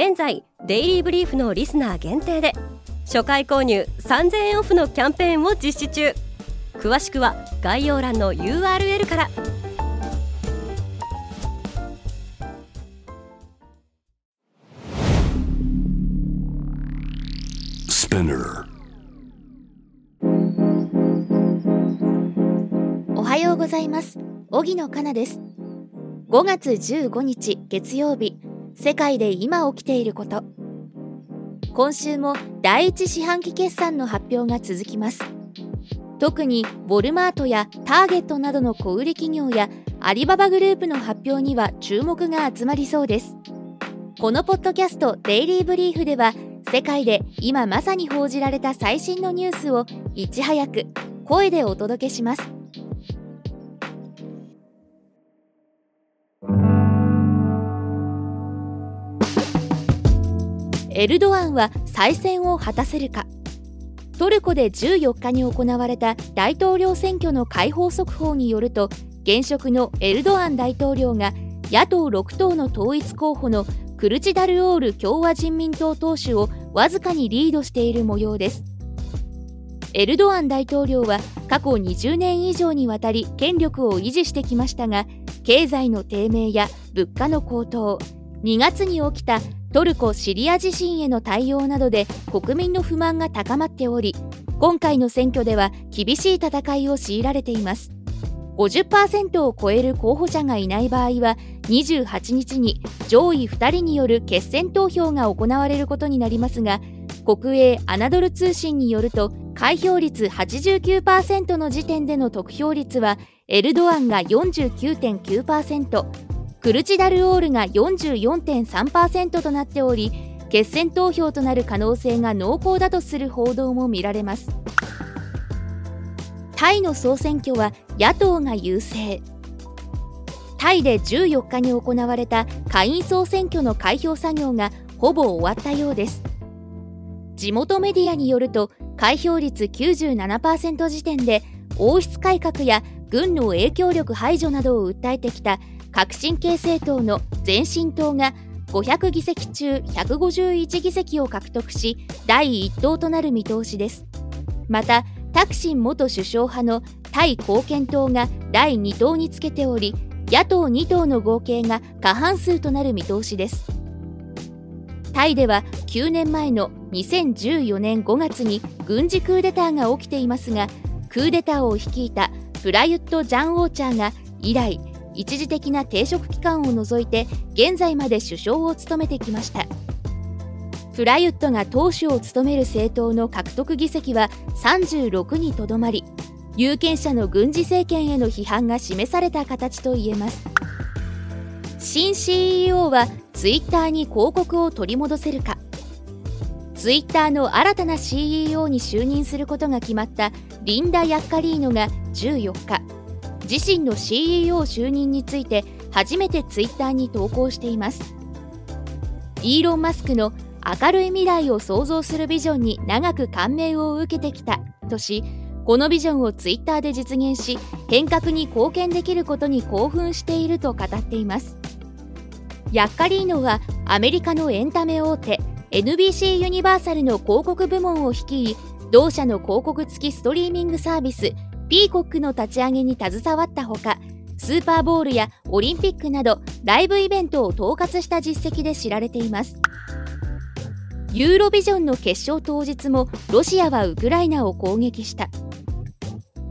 現在デイリーブリーフのリスナー限定で初回購入3000円オフのキャンペーンを実施中。詳しくは概要欄の URL から。おはようございます。荻野かなです。5月15日月曜日世界で今起きていること。今週も第一四半期決算の発表が続きます。特にウォルマートやターゲットなどの小売企業やアリババグループの発表には注目が集まりそうです。このポッドキャストデイリーブリーフでは世界で今まさに報じられた最新のニュースをいち早く声でお届けします。エルドアンは再選を果たせるか。トルコで14日に行われた大統領選挙の解放速報によると現職のエルドアン大統領が野党6党の統一候補のクルチダルオール共和人民党党首をわずかにリードしている模様です。エルドアン大統領は過去20年以上にわたり権力を維持してきましたが経済の低迷や物価の高騰2月に起きたトルコ・シリア地震への対応などで国民の不満が高まっており今回の選挙では厳しい戦いを強いられています。50%を超える候補者がいない場合は28日に上位2人による決選投票が行われることになりますが国営アナドル通信によると開票率89%の時点での得票率はエルドアンが49.9%クルチダルオールが44.3%となっており決選投票となる可能性が濃厚だとする報道も見られます。タイの総選挙は野党が優勢。タイで14日に行われた下院総選挙の開票作業がほぼ終わったようです。地元メディアによると開票率97%時点で王室改革や軍の影響力排除などを訴えてきた革新系政党の前進党が500議席中151議席を獲得し第1党となる見通しです。またタクシン元首相派のタイ貢献党が第2党につけており野党2党の合計が過半数となる見通しです。タイでは9年前の2014年5月に軍事クーデターが起きていますがクーデターを率いたプラユット・ジャン・オーチャーが以来一時的な停職期間を除いて現在まで首相を務めてきました。プラユットが党首を務める政党の獲得議席は36にとどまり有権者の軍事政権への批判が示された形といえます。新 CEO はツイッターに広告を取り戻せるか。ツイッターの新たな CEO に就任することが決まったリンダ・ヤッカリーノが14日自身の CEO 就任について初めてツイッターに投稿しています。イーロン・マスクの明るい未来を創造するビジョンに長く感銘を受けてきたとしこのビジョンをツイッターで実現し変革に貢献できることに興奮していると語っています。ヤッカリーノはアメリカのエンタメ大手 NBC ユニバーサルの広告部門を率い同社の広告付きストリーミングサービスピーコックの立ち上げに携わったほかスーパーボールやオリンピックなどライブイベントを統括した実績で知られています。ユーロビジョンの決勝当日もロシアはウクライナを攻撃した。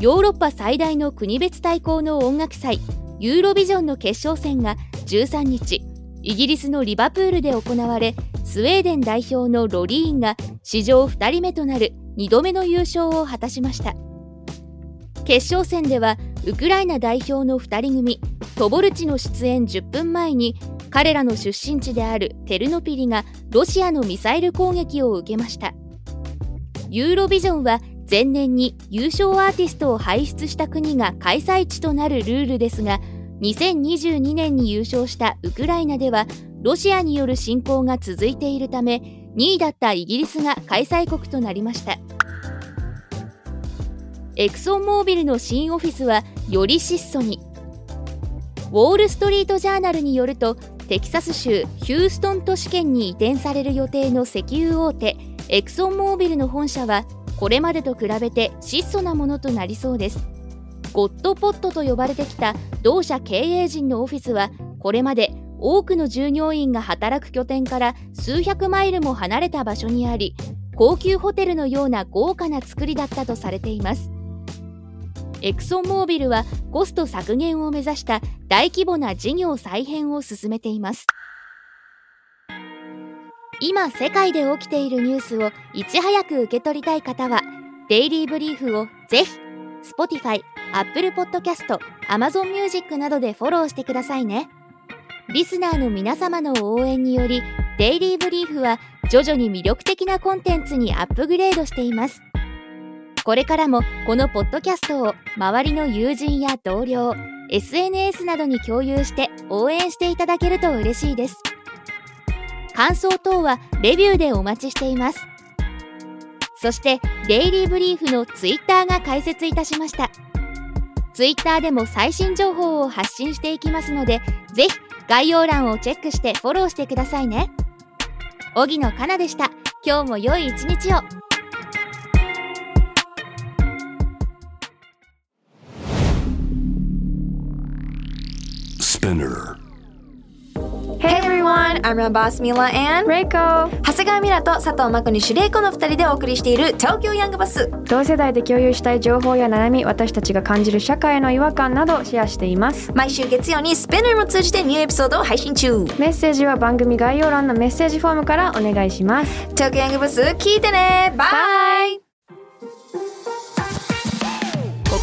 ヨーロッパ最大の国別対抗の音楽祭ユーロビジョンの決勝戦が13日イギリスのリバプールで行われスウェーデン代表のロリーンが史上2人目となる2度目の優勝を果たしました。決勝戦ではウクライナ代表の2人組トボルチの出演10分前に彼らの出身地であるテルノピリがロシアのミサイル攻撃を受けました。ユーロビジョンは前年に優勝アーティストを輩出した国が開催地となるルールですが2022年に優勝したウクライナではロシアによる侵攻が続いているため2位だったイギリスが開催国となりました。エクソンモービルの新オフィスはより質素に。ウォール・ストリート・ジャーナルによるとテキサス州ヒューストン都市圏に移転される予定の石油大手エクソンモービルの本社はこれまでと比べて質素なものとなりそうです。ゴッドポットと呼ばれてきた同社経営陣のオフィスはこれまで多くの従業員が働く拠点から数百マイルも離れた場所にあり高級ホテルのような豪華な作りだったとされています。エクソンモービルはコスト削減を目指した大規模な事業再編を進めています。今世界で起きているニュースをいち早く受け取りたい方はデイリーブリーフをぜひ Spotify、Apple Podcast、Amazon Music などでフォローしてくださいね。リスナーの皆様の応援によりデイリーブリーフは徐々に魅力的なコンテンツにアップグレードしています。これからもこのポッドキャストを周りの友人や同僚 SNS などに共有して応援していただけると嬉しいです。感想等はレビューでお待ちしています。そしてデイリーブリーフのツイッターが開設いたしました。ツイッターでも最新情報を発信していきますのでぜひ概要欄をチェックしてフォローしてくださいね。荻野かなでした。今日も良い一日を。Spinner. Hey everyone, I'm your boss Mila and レイコ長谷川ミラと佐藤真子にシュレイコの二人でお送りしている東京ヤングバス同世代で共有したい情報や悩み私たちが感じる社会の違和感などをシェアしています。毎週月曜にスペナーも通じてニューエピソードを配信中。メッセージは番組概要欄のメッセージフォームからお願いします。東京ヤングバス聞いてね。バイ